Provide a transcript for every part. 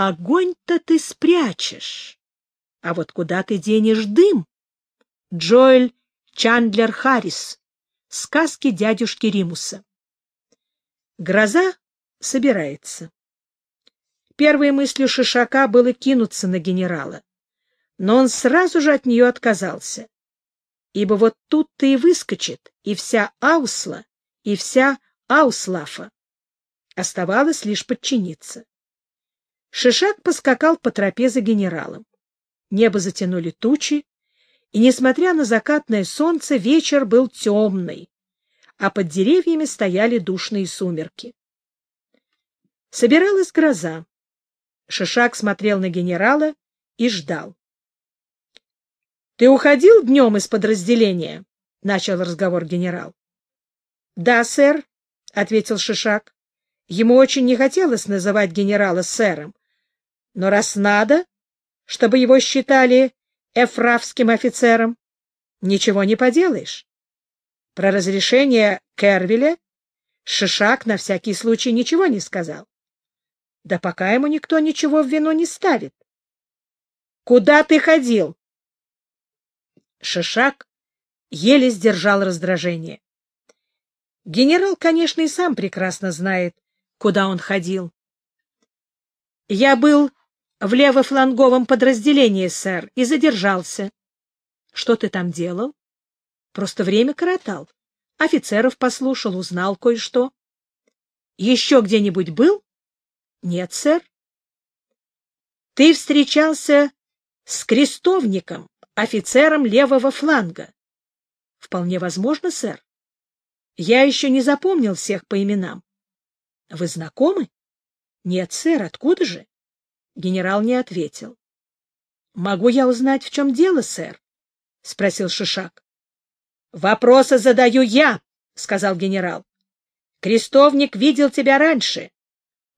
Огонь-то ты спрячешь. А вот куда ты денешь дым? Джоэль Чандлер Харрис. Сказки дядюшки Римуса. Гроза собирается. Первой мыслью Шишака было кинуться на генерала, но он сразу же от нее отказался, ибо вот тут-то и выскочит и вся Аусла, и вся Ауслафа. Оставалось лишь подчиниться. Шишак поскакал по тропе за генералом. Небо затянули тучи, и, несмотря на закатное солнце, вечер был темный, а под деревьями стояли душные сумерки. Собиралась гроза. Шишак смотрел на генерала и ждал. — Ты уходил днем из подразделения? — начал разговор генерал. — Да, сэр, — ответил Шишак. Ему очень не хотелось называть генерала сэром. Но раз надо, чтобы его считали эфравским офицером, ничего не поделаешь. Про разрешение Кервеля Шишак на всякий случай ничего не сказал. Да пока ему никто ничего в вину не ставит. — Куда ты ходил? Шишак еле сдержал раздражение. Генерал, конечно, и сам прекрасно знает, куда он ходил. — Я был в левофланговом подразделении, сэр, и задержался. — Что ты там делал? — Просто время коротал. Офицеров послушал, узнал кое-что. — Еще где-нибудь был? — Нет, сэр. — Ты встречался с крестовником, офицером левого фланга. — Вполне возможно, сэр. Я еще не запомнил всех по именам. — Вы знакомы? — Нет, сэр, откуда же? Генерал не ответил. — Могу я узнать, в чем дело, сэр? — спросил Шишак. — Вопросы задаю я, — сказал генерал. — Крестовник видел тебя раньше.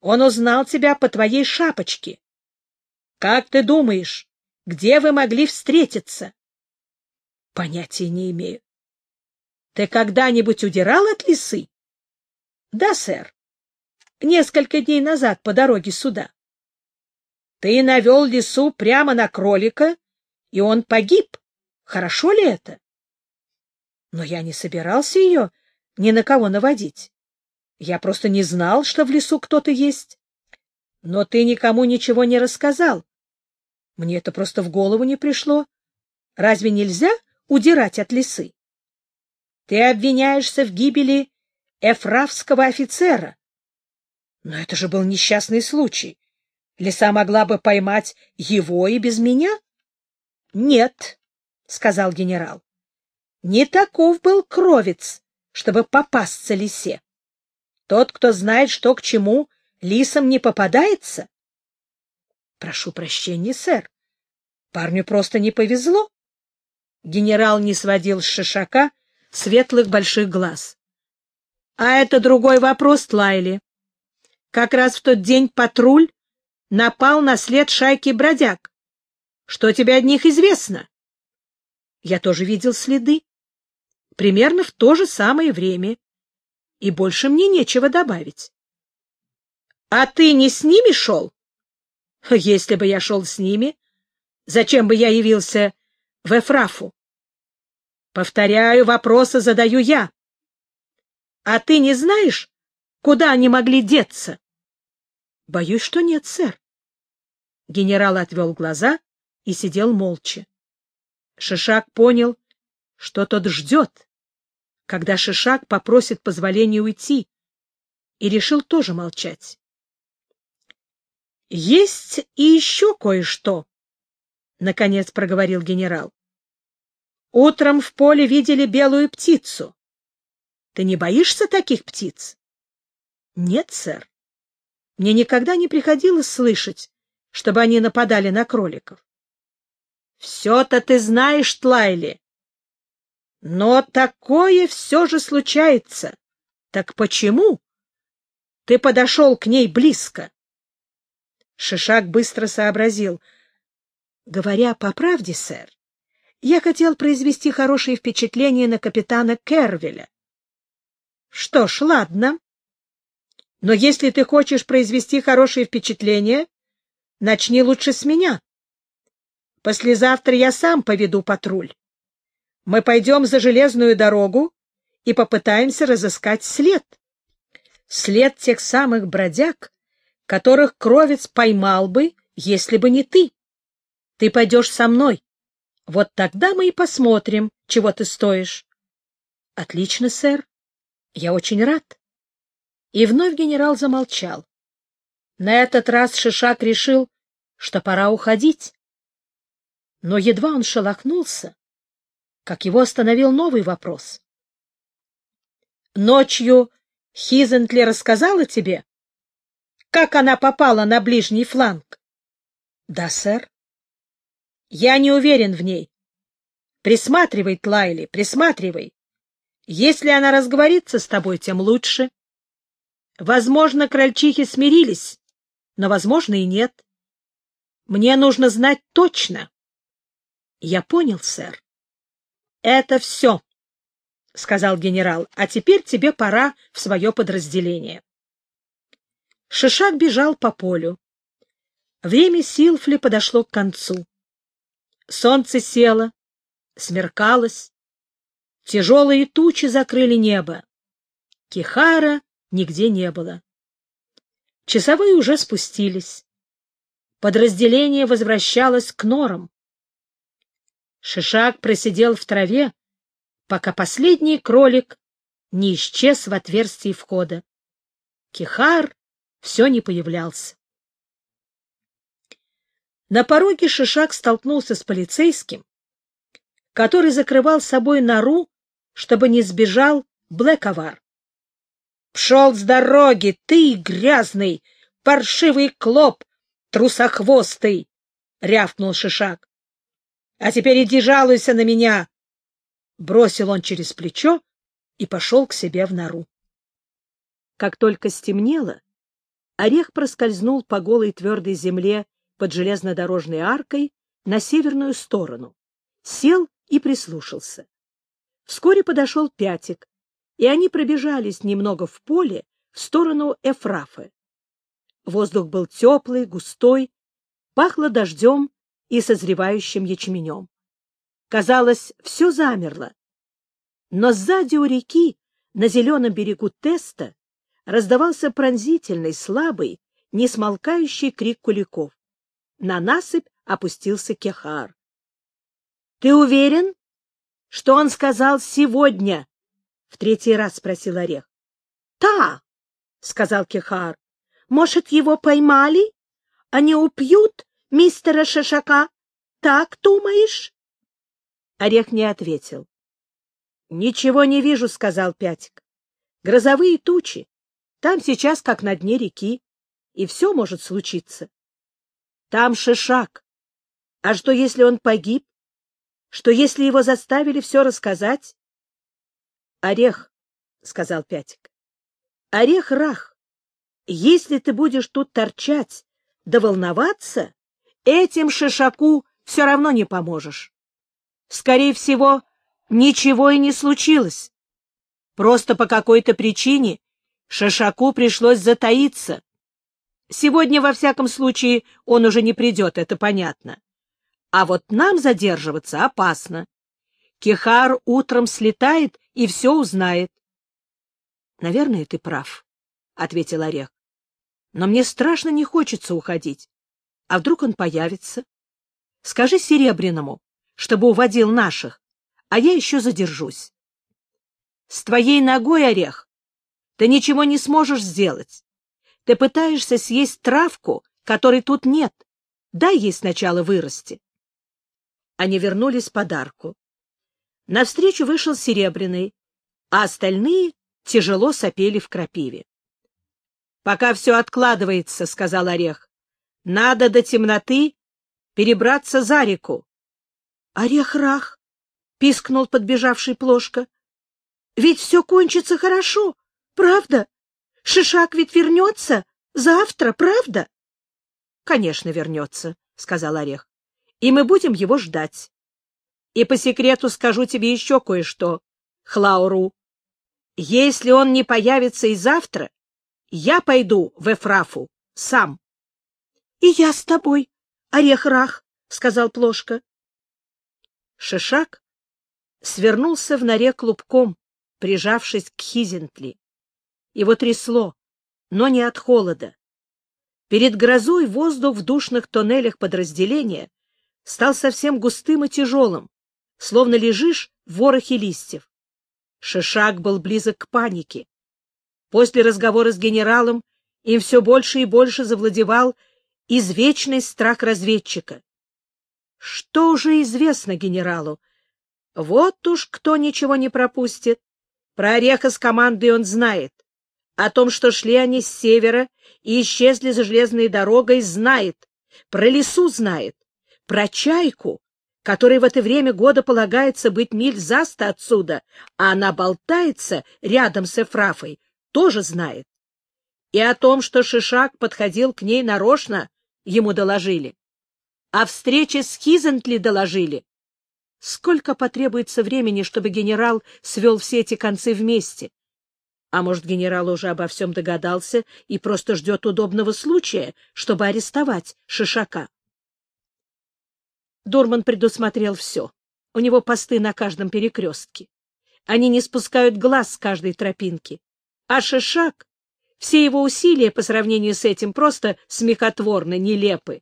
Он узнал тебя по твоей шапочке. Как ты думаешь, где вы могли встретиться? — Понятия не имею. — Ты когда-нибудь удирал от лисы? — Да, сэр несколько дней назад по дороге сюда. Ты навел лису прямо на кролика, и он погиб. Хорошо ли это? Но я не собирался ее ни на кого наводить. Я просто не знал, что в лесу кто-то есть. Но ты никому ничего не рассказал. Мне это просто в голову не пришло. Разве нельзя удирать от лисы? Ты обвиняешься в гибели эфравского офицера, но это же был несчастный случай. Лиса могла бы поймать его и без меня? — Нет, — сказал генерал. — Не таков был кровец, чтобы попасться лисе. Тот, кто знает, что к чему, лисам не попадается. — Прошу прощения, сэр. Парню просто не повезло. Генерал не сводил с шишака светлых больших глаз. — А это другой вопрос, Лайли. Как раз в тот день патруль напал на след шайки бродяг. Что тебе от них известно? Я тоже видел следы. Примерно в то же самое время. И больше мне нечего добавить. А ты не с ними шел? Если бы я шел с ними, зачем бы я явился в Эфрафу? Повторяю, вопросы задаю я. А ты не знаешь, Куда они могли деться? — Боюсь, что нет, сэр. Генерал отвел глаза и сидел молча. Шишак понял, что тот ждет, когда Шишак попросит позволения уйти, и решил тоже молчать. — Есть и еще кое-что, — наконец проговорил генерал. — Утром в поле видели белую птицу. Ты не боишься таких птиц? Нет, сэр. Мне никогда не приходилось слышать, чтобы они нападали на кроликов. Все-то ты знаешь, Тлайли. Но такое все же случается. Так почему? Ты подошел к ней близко. Шишак быстро сообразил. Говоря по правде, сэр, я хотел произвести хорошее впечатление на капитана Кервеля. Что ж, ладно. Но если ты хочешь произвести хорошее впечатление, начни лучше с меня. Послезавтра я сам поведу патруль. Мы пойдем за железную дорогу и попытаемся разыскать след. След тех самых бродяг, которых Кровец поймал бы, если бы не ты. Ты пойдешь со мной. Вот тогда мы и посмотрим, чего ты стоишь. — Отлично, сэр. Я очень рад. И вновь генерал замолчал. На этот раз Шишак решил, что пора уходить. Но едва он шелохнулся, как его остановил новый вопрос. — Ночью Хизентли рассказала тебе, как она попала на ближний фланг? — Да, сэр. — Я не уверен в ней. Присматривай, Тлайли, присматривай. Если она разговорится с тобой, тем лучше. Возможно, крольчихи смирились, но, возможно, и нет. Мне нужно знать точно. Я понял, сэр. Это все, — сказал генерал, — а теперь тебе пора в свое подразделение. Шишак бежал по полю. Время Силфли подошло к концу. Солнце село, смеркалось, тяжелые тучи закрыли небо. Кихара нигде не было. Часовые уже спустились. Подразделение возвращалось к норам. Шишак просидел в траве, пока последний кролик не исчез в отверстии входа. Кихар все не появлялся. На пороге Шишак столкнулся с полицейским, который закрывал собой нору, чтобы не сбежал Блэковар. — Пшел с дороги, ты, грязный, паршивый клоп, трусохвостый! — рявкнул Шишак. — А теперь иди жалуйся на меня! Бросил он через плечо и пошел к себе в нору. Как только стемнело, орех проскользнул по голой твердой земле под железнодорожной аркой на северную сторону, сел и прислушался. Вскоре подошел Пятик, и они пробежались немного в поле в сторону Эфрафы. Воздух был теплый, густой, пахло дождем и созревающим ячменем. Казалось, все замерло. Но сзади у реки, на зеленом берегу Теста, раздавался пронзительный, слабый, несмолкающий крик куликов. На насыпь опустился Кехар. — Ты уверен, что он сказал сегодня? В третий раз спросил Орех. — Та, — сказал Кехар. — Может, его поймали? Они упьют мистера Шишака? Так думаешь? Орех не ответил. — Ничего не вижу, — сказал Пятик. — Грозовые тучи. Там сейчас как на дне реки, и все может случиться. Там Шишак. А что, если он погиб? Что, если его заставили все рассказать? — Орех, — сказал Пятик. — Орех рах. Если ты будешь тут торчать да волноваться, этим шишаку все равно не поможешь. Скорее всего, ничего и не случилось. Просто по какой-то причине шишаку пришлось затаиться. Сегодня, во всяком случае, он уже не придет, это понятно. А вот нам задерживаться опасно. Кихар утром слетает и все узнает. — Наверное, ты прав, — ответил Орех. — Но мне страшно не хочется уходить. А вдруг он появится? Скажи Серебряному, чтобы уводил наших, а я еще задержусь. С твоей ногой, Орех, ты ничего не сможешь сделать. Ты пытаешься съесть травку, которой тут нет. Дай ей сначала вырасти. Они вернулись подарку. Навстречу вышел Серебряный, а остальные тяжело сопели в крапиве. — Пока все откладывается, — сказал Орех. — Надо до темноты перебраться за реку. — Орех-рах! — пискнул подбежавший Плошка. — Ведь все кончится хорошо, правда? Шишак ведь вернется завтра, правда? — Конечно, вернется, — сказал Орех. — И мы будем его ждать. И по секрету скажу тебе еще кое-что, Хлауру. Если он не появится и завтра, я пойду в Эфрафу сам. — И я с тобой, орех-рах, — сказал Плошка. Шишак свернулся в норе клубком, прижавшись к Хизентли. Его трясло, но не от холода. Перед грозой воздух в душных тоннелях подразделения стал совсем густым и тяжелым, словно лежишь в ворохе листьев. Шишак был близок к панике. После разговора с генералом им все больше и больше завладевал извечный страх разведчика. Что уже известно генералу? Вот уж кто ничего не пропустит. Про Ореха с командой он знает. О том, что шли они с севера и исчезли за железной дорогой, знает. Про лесу знает. Про чайку, которой в это время года полагается быть миль за сто отсюда, а она болтается рядом с Эфрафой, тоже знает. И о том, что Шишак подходил к ней нарочно, ему доложили. О встрече с Хизентли доложили. Сколько потребуется времени, чтобы генерал свел все эти концы вместе? А может, генерал уже обо всем догадался и просто ждет удобного случая, чтобы арестовать Шишака? Дурман предусмотрел все. У него посты на каждом перекрестке. Они не спускают глаз с каждой тропинки. А Шишак, все его усилия по сравнению с этим просто смехотворно, нелепы.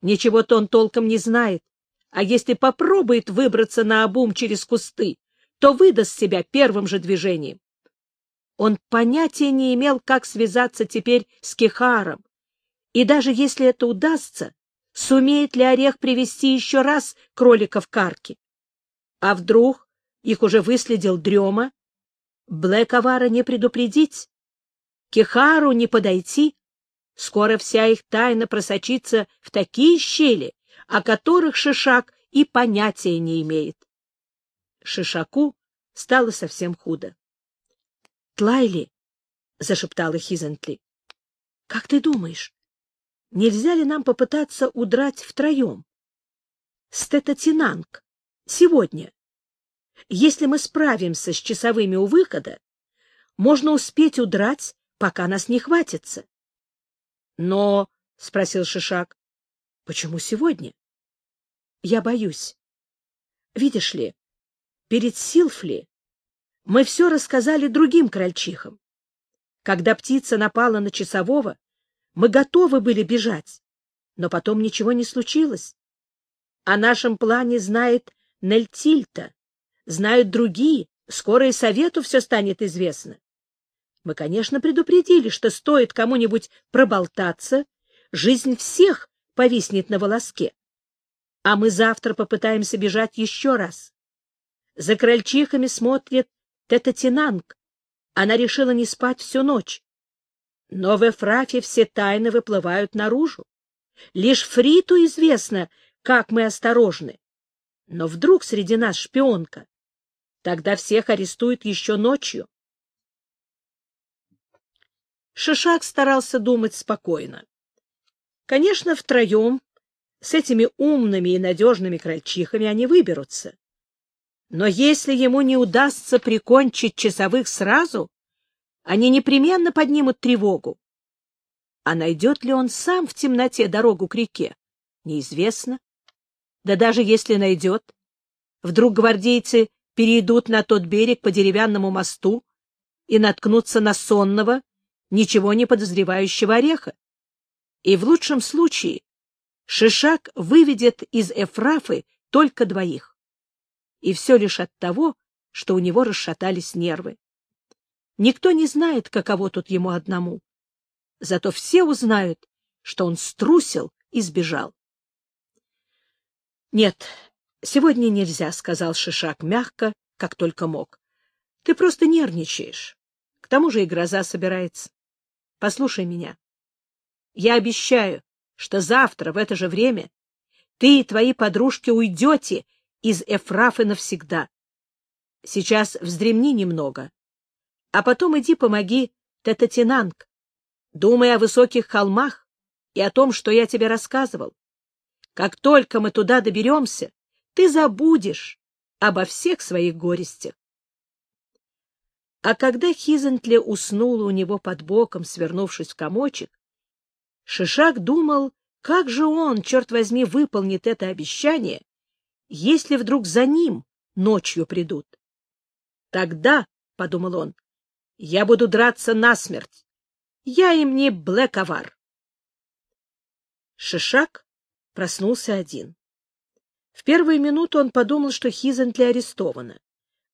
Ничего-то он толком не знает, а если попробует выбраться на обум через кусты, то выдаст себя первым же движением. Он понятия не имел, как связаться теперь с Кехаром, и даже если это удастся, сумеет ли Орех привести еще раз кроликов к арке. А вдруг их уже выследил дрема Блэковара не предупредить, Кихару не подойти. Скоро вся их тайна просочится в такие щели, о которых Шишак и понятия не имеет. Шишаку стало совсем худо. — Тлайли, — зашептала Хизентли, — как ты думаешь, нельзя ли нам попытаться удрать втроем? Стетатинанг, сегодня. Если мы справимся с часовыми у выхода, можно успеть удрать, пока нас не хватится. — Но, — спросил Шишак, — почему сегодня? — Я боюсь. Видишь ли, перед Силфли мы все рассказали другим крольчихам. Когда птица напала на часового, мы готовы были бежать, но потом ничего не случилось. О нашем плане знает Нельтильта, знают другие, скоро и совету все станет известно. Мы, конечно, предупредили, что стоит кому-нибудь проболтаться, жизнь всех повиснет на волоске. А мы завтра попытаемся бежать еще раз. За крольчихами смотрит Тетатинанг. Она решила не спать всю ночь. Но в Эфрафе все тайны выплывают наружу. Лишь Фриту известно, как мы осторожны. Но вдруг среди нас шпионка. Тогда всех арестуют еще ночью. Шишак старался думать спокойно. Конечно, втроем, с этими умными и надежными крольчихами, они выберутся. Но если ему не удастся прикончить часовых сразу, они непременно поднимут тревогу. А найдет ли он сам в темноте дорогу к реке, неизвестно. Да даже если найдет, вдруг гвардейцы перейдут на тот берег по деревянному мосту и наткнутся на сонного, ничего не подозревающего ореха. И в лучшем случае Шишак выведет из Эфрафы только двоих. И все лишь от того, что у него расшатались нервы. Никто не знает, каково тут ему одному. Зато все узнают, что он струсил и сбежал. — Нет, сегодня нельзя, — сказал Шишак мягко, как только мог. — Ты просто нервничаешь. К тому же и гроза собирается. Послушай меня. Я обещаю, что завтра в это же время ты и твои подружки уйдете из Эфрафы навсегда. Сейчас вздремни немного, а потом иди помоги Тетатинанг. Думай о высоких холмах и о том, что я тебе рассказывал. Как только мы туда доберемся, ты забудешь обо всех своих горестях. А когда Хизентли уснула у него под боком, свернувшись в комочек, Шишак думал, как же он, черт возьми, выполнит это обещание, если вдруг за ним ночью придут? Тогда, — подумал он, — я буду драться насмерть. Я им не блэковар. Шишак проснулся один. В первую минуту он подумал, что Хизентли арестована,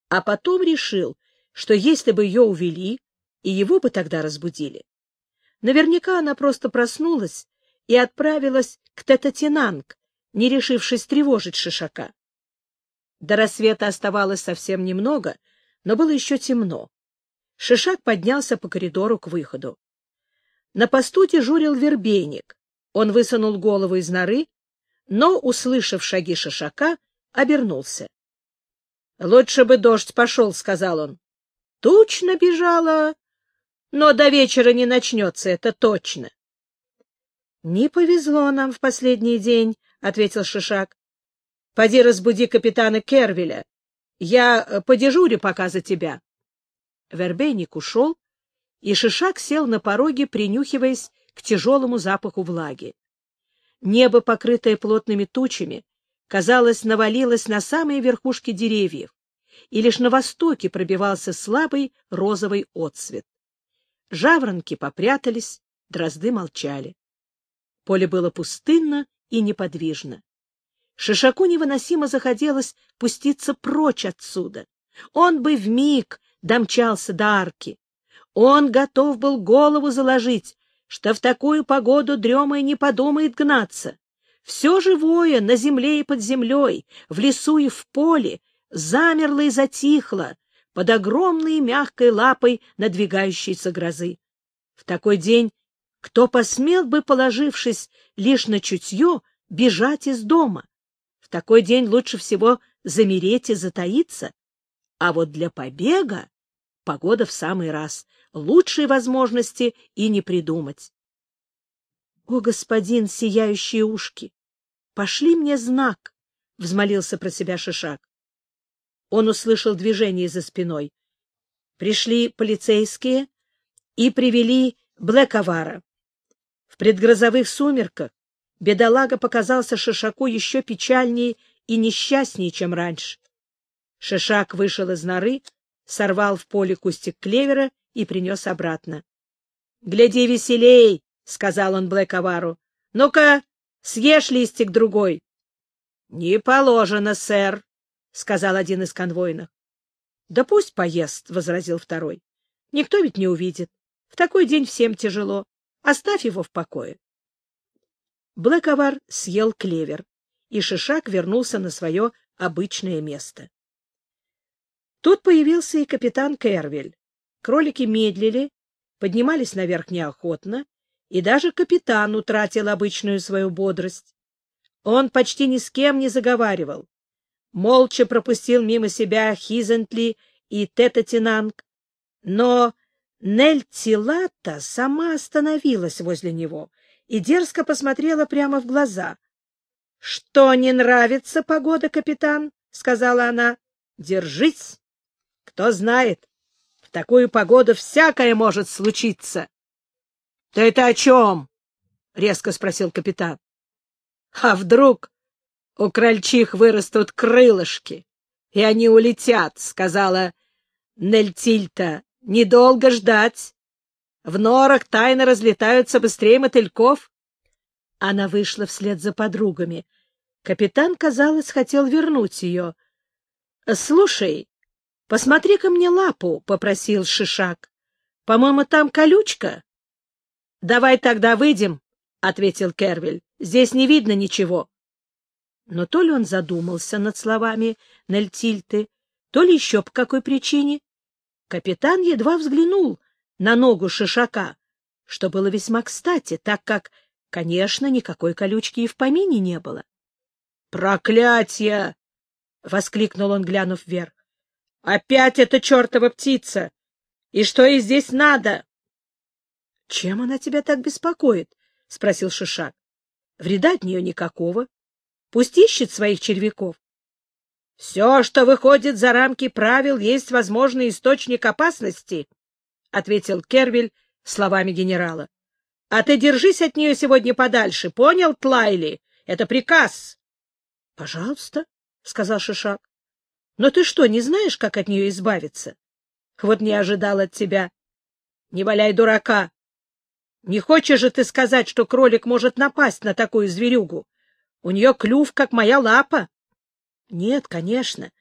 а потом решил, что если бы ее увели, и его бы тогда разбудили. Наверняка она просто проснулась и отправилась к Тетатинанг, не решившись тревожить Шишака. До рассвета оставалось совсем немного, но было еще темно. Шишак поднялся по коридору к выходу. На посту дежурил вербейник. Он высунул голову из норы, но, услышав шаги Шишака, обернулся. — Лучше бы дождь пошел, — сказал он. — Тучно бежала, но до вечера не начнется, это точно. — Не повезло нам в последний день, — ответил Шишак. — Поди разбуди капитана Кервеля. Я э, подежурю пока за тебя. Вербейник ушел, и Шишак сел на пороге, принюхиваясь к тяжелому запаху влаги. Небо, покрытое плотными тучами, казалось, навалилось на самые верхушки деревьев, и лишь на востоке пробивался слабый розовый отсвет. Жаворонки попрятались, дрозды молчали. Поле было пустынно и неподвижно. Шишаку невыносимо захотелось пуститься прочь отсюда. Он бы вмиг домчался до арки. Он готов был голову заложить, что в такую погоду дремой не подумает гнаться. Все живое на земле и под землей, в лесу и в поле, замерло и затихло под огромной мягкой лапой надвигающейся грозы. В такой день кто посмел бы, положившись лишь на чутье, бежать из дома? В такой день лучше всего замереть и затаиться. А вот для побега погода в самый раз. Лучшей возможности и не придумать. О, господин, сияющие ушки! Пошли мне знак! — взмолился про себя Шишак. Он услышал движение за спиной. Пришли полицейские и привели Блэковара. В предгрозовых сумерках бедолага показался Шишаку еще печальнее и несчастнее, чем раньше. Шишак вышел из норы, сорвал в поле кустик клевера и принес обратно. — Гляди веселей, — сказал он Блэковару. — Ну-ка, съешь листик другой. — Не положено, сэр, — сказал один из конвойных. — Да пусть поест, — возразил второй. — Никто ведь не увидит. В такой день всем тяжело. Оставь его в покое. Блэковар съел клевер, и Шишак вернулся на свое обычное место. Тут появился и капитан Кервель. Кролики медлили, поднимались наверх неохотно, и даже капитан утратил обычную свою бодрость. Он почти ни с кем не заговаривал. Молча пропустил мимо себя Хизентли и Тетатинанг, но Нельтилата сама остановилась возле него и дерзко посмотрела прямо в глаза. — Что не нравится погода, капитан? — сказала она. — Держись. Кто знает, в такую погоду всякое может случиться. — Ты это о чем? — резко спросил капитан. — А вдруг у крольчих вырастут крылышки, и они улетят, — сказала Нельтильта. — Недолго ждать. В норах тайно разлетаются быстрее мотыльков. Она вышла вслед за подругами. Капитан, казалось, хотел вернуть ее. — Слушай, посмотри-ка мне лапу, — попросил Шишак. — По-моему, там колючка. — Давай тогда выйдем, — ответил Кервель. — Здесь не видно ничего. Но то ли он задумался над словами Нельтильты, то ли еще по какой причине. Капитан едва взглянул на ногу шишака, что было весьма кстати, так как, конечно, никакой колючки и в помине не было. «Проклятье!» — воскликнул он, глянув вверх. «Опять эта чертова птица! И что ей здесь надо?» «Чем она тебя так беспокоит?» — спросил Шишак. «Вреда от нее никакого. Пусть ищет своих червяков. Все, что выходит за рамки правил, есть возможный источник опасности, — ответил Кервиль словами генерала. А ты держись от нее сегодня подальше, понял, Тлайли? Это приказ. — Пожалуйста, — сказал Шишак. — Но ты что, не знаешь, как от нее избавиться? Вот не ожидал от тебя. Не валяй дурака. Не хочешь же ты сказать, что кролик может напасть на такую зверюгу? У нее клюв, как моя лапа. Нет, конечно.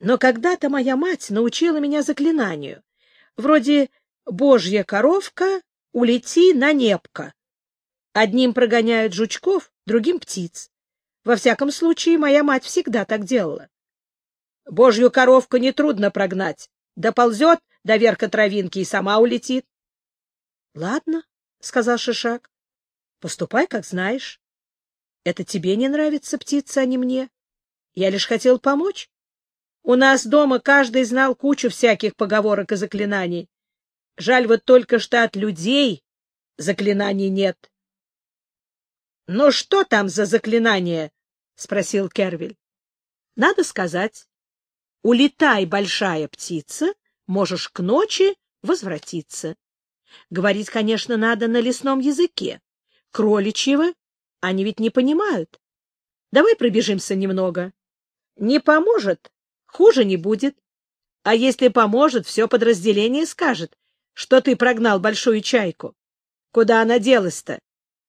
Но когда-то моя мать научила меня заклинанию. Вроде «Божья коровка, улети на небко». Одним прогоняют жучков, другим — птиц. Во всяком случае, моя мать всегда так делала. Божью коровку нетрудно прогнать. Доползет до верха травинки и сама улетит. — Ладно, — сказал Шишак, — поступай, как знаешь. Это тебе не нравится птица, а не мне. Я лишь хотел помочь. У нас дома каждый знал кучу всяких поговорок и заклинаний. Жаль вот только, что от людей заклинаний нет. — Ну что там за заклинание? — спросил Кервиль. — Надо сказать. Улетай, большая птица, можешь к ночи возвратиться. Говорить, конечно, надо на лесном языке. Кроличьего они ведь не понимают. Давай пробежимся немного. Не поможет, хуже не будет. А если поможет, все подразделение скажет, что ты прогнал большую чайку. Куда она делась-то?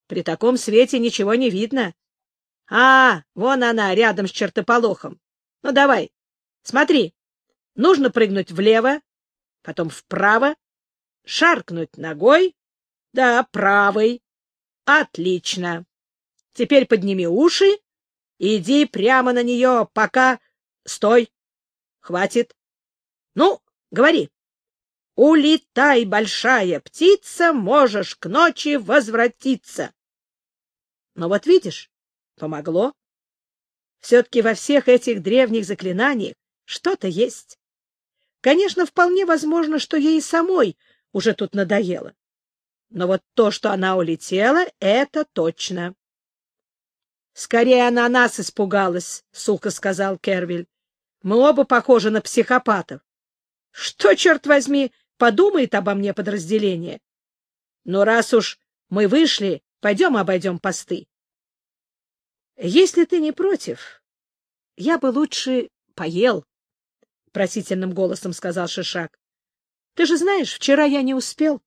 При таком свете ничего не видно. А, вон она, рядом с чертополохом. Ну, давай, смотри. Нужно прыгнуть влево, потом вправо, шаркнуть ногой. Да, правой. Отлично. Теперь подними уши и иди прямо на нее, пока... Стой. Хватит. Ну, говори. Улетай, большая птица, можешь к ночи возвратиться. Но вот видишь, помогло. Все-таки во всех этих древних заклинаниях что-то есть. Конечно, вполне возможно, что ей самой уже тут надоело. Но вот то, что она улетела, это точно. — Скорее она нас испугалась, — сухо сказал Кервиль. — Мы оба похожи на психопатов. Что, черт возьми, подумает обо мне подразделение? Но раз уж мы вышли, пойдем обойдем посты. — Если ты не против, я бы лучше поел, — просительным голосом сказал Шишак. — Ты же знаешь, вчера я не успел.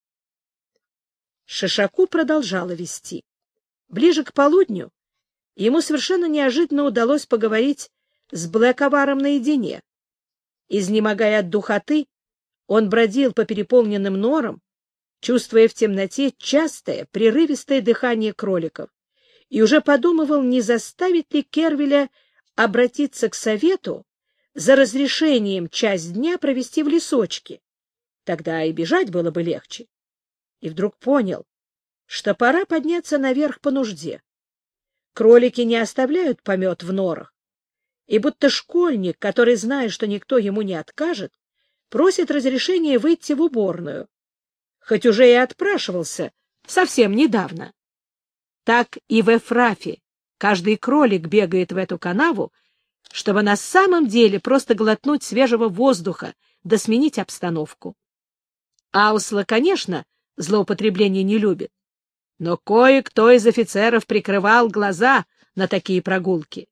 Шишаку продолжала вести. Ближе к полудню ему совершенно неожиданно удалось поговорить с Блэковаром наедине. Изнемогая от духоты, он бродил по переполненным норам, чувствуя в темноте частое, прерывистое дыхание кроликов, и уже подумывал, не заставить ли Кервеля обратиться к совету за разрешением часть дня провести в лесочке. Тогда и бежать было бы легче. И вдруг понял, что пора подняться наверх по нужде. Кролики не оставляют помет в норах, и будто школьник, который, зная, что никто ему не откажет, просит разрешения выйти в уборную, хоть уже и отпрашивался совсем недавно. Так и в Эфрафе каждый кролик бегает в эту канаву чтобы на самом деле просто глотнуть свежего воздуха да сменить обстановку. Аусла, конечно, злоупотребление не любит, но кое-кто из офицеров прикрывал глаза на такие прогулки.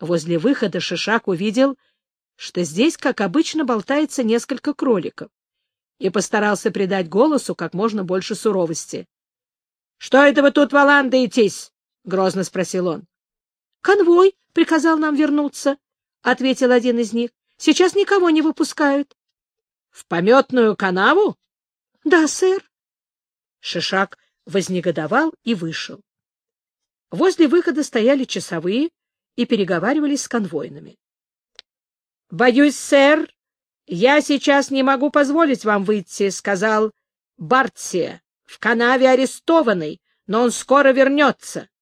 Возле выхода Шишак увидел, что здесь, как обычно, болтается несколько кроликов, и постарался придать голосу как можно больше суровости. — Что это вы тут валандаетесь? — грозно спросил он. — Конвой, — приказал нам вернуться, — ответил один из них. — Сейчас никого не выпускают. — В пометную канаву? — Да, сэр. Шишак вознегодовал и вышел. Возле выхода стояли часовые и переговаривались с конвойными. — Боюсь, сэр, я сейчас не могу позволить вам выйти, — сказал Бартсия. — В канаве арестованный, но он скоро вернется. —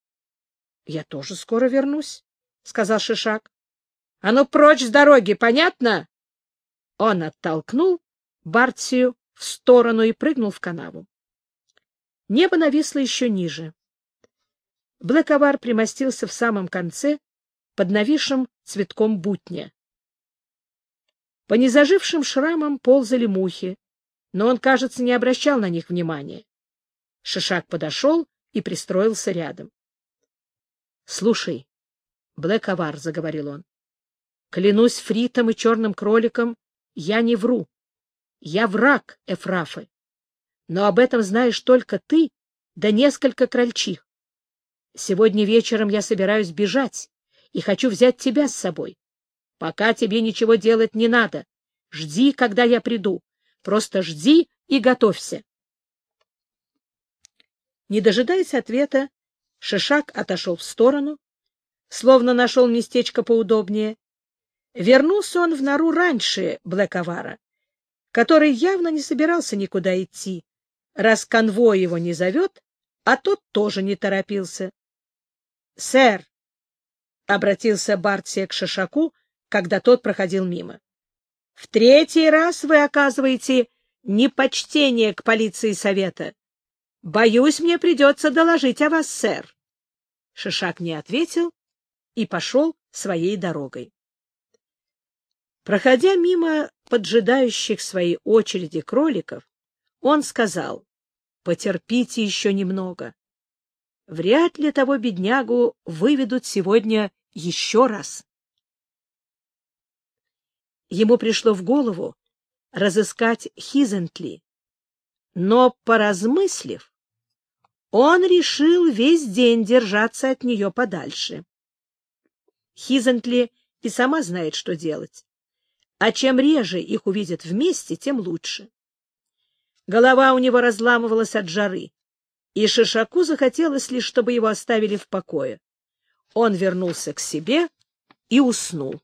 Я тоже скоро вернусь. — сказал Шишак. — А ну прочь с дороги, понятно? Он оттолкнул Бартсию в сторону и прыгнул в канаву. Небо нависло еще ниже. Блэковар примостился в самом конце под нависшим цветком бутня. По незажившим шрамам ползали мухи, но он, кажется, не обращал на них внимания. Шишак подошел и пристроился рядом. — Слушай, Блэковар, — заговорил он, — клянусь фритом и черным кроликом, я не вру. Я враг Эфрафы. Но об этом знаешь только ты да несколько крольчих. Сегодня вечером я собираюсь бежать и хочу взять тебя с собой. Пока тебе ничего делать не надо. Жди, когда я приду. Просто жди и готовься. Не дожидаясь ответа, Шишак отошел в сторону, словно нашел местечко поудобнее. Вернулся он в нору раньше Блэковара, который явно не собирался никуда идти, раз конвой его не зовет, а тот тоже не торопился. — Сэр, — обратился Бартсия к Шишаку, когда тот проходил мимо, — в третий раз вы оказываете непочтение к полиции совета. Боюсь, мне придется доложить о вас, сэр. Шишак не ответил и пошел своей дорогой. Проходя мимо поджидающих своей очереди кроликов, он сказал, «Потерпите еще немного. Вряд ли того беднягу выведут сегодня еще раз». Ему пришло в голову разыскать Хизентли, но, поразмыслив, он решил весь день держаться от нее подальше. Хизентли и сама знает, что делать. А чем реже их увидят вместе, тем лучше. Голова у него разламывалась от жары, и Шишаку захотелось лишь, чтобы его оставили в покое. Он вернулся к себе и уснул.